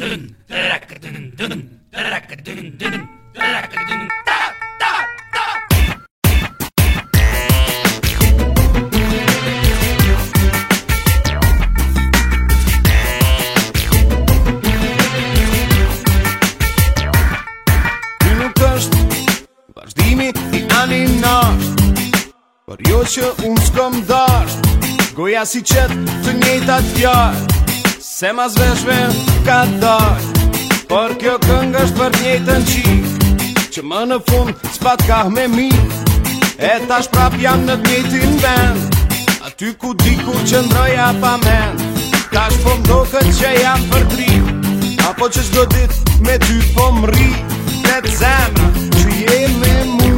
dun drak dun dun drak dun dun drak dun ta ta ta Ty nuk është i ani nash Por jo që unë s'kom dash Goja si qëtë të njëta t'jarë Se ma zveshve Se ma zveshve ka dash Por kjo këng është për njëtën qik Që më në fund s'pat ka me mi E ta shprap jam në të njëtën vend A ty ku di ku qëndroja pa men Ta shpom do këtë që jam për tri Apo që shdo dit me ty po më ri Dhe të zemra që je me mu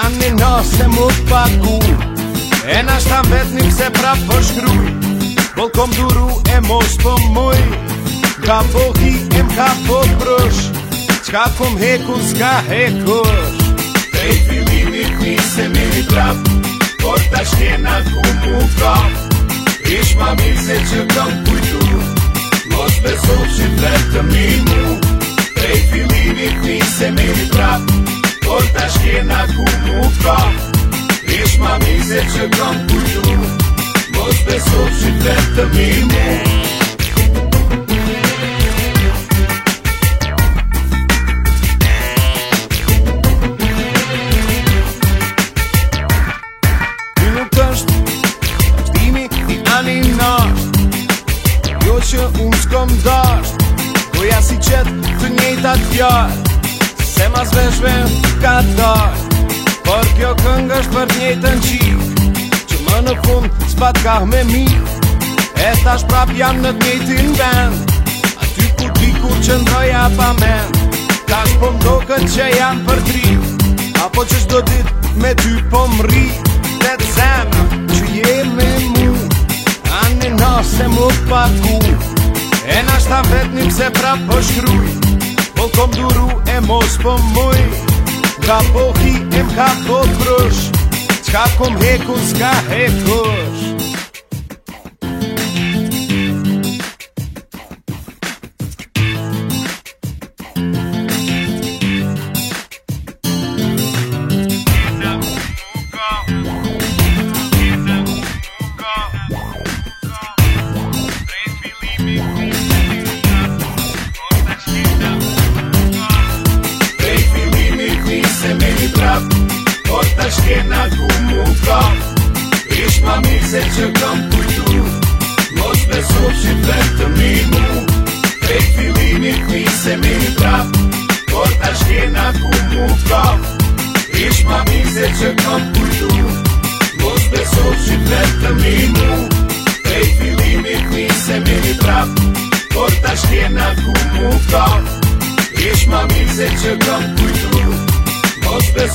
A një nëse mu të paku E nashtam vetë një këse prap për po shkruj Bol kom duru e mos për po mujë Po po po ka po hi, ka po përsh, në qka pëmhe kus ka hekosh Te i filinit një se më i praf, por tashkë e në kumë t'kaf I shma mizet që këmë kujtë, mos besot që tretë të minë Te i filinit një se më i praf, por tashkë e në kumë t'kaf I shma mizet që këmë kujtë, mos besot që tretë të minë që unë s'kom dar Po si qëtë të njëta atë Se ma s'veshme të ka dar Por kjo këngë është për njëtën në qik Që më në fund s'pat ka me mi E ta shprap jam në të njëjt në vend A ty ku ti ku pa men Ta një po mdo këtë që jam për tri Apo që shdo dit me ty po më ri Dhe të zemë që jemi Se më paku jam vetni pse pra po shkruj Po kom duru e mos po muj Nga pohi e ka po trush Qa kom heku s'ka hekur kena ku mu ka Ish ma mirë që kam kujtu Mos beso që vetë mi mu Pe filimit mi se mi praf Por ta shkena ku që kam kujtu Mos beso që vetë mi mu Pe filimit mi se mi praf Por ta shkena ku mu ka Ish ma që kam kujtu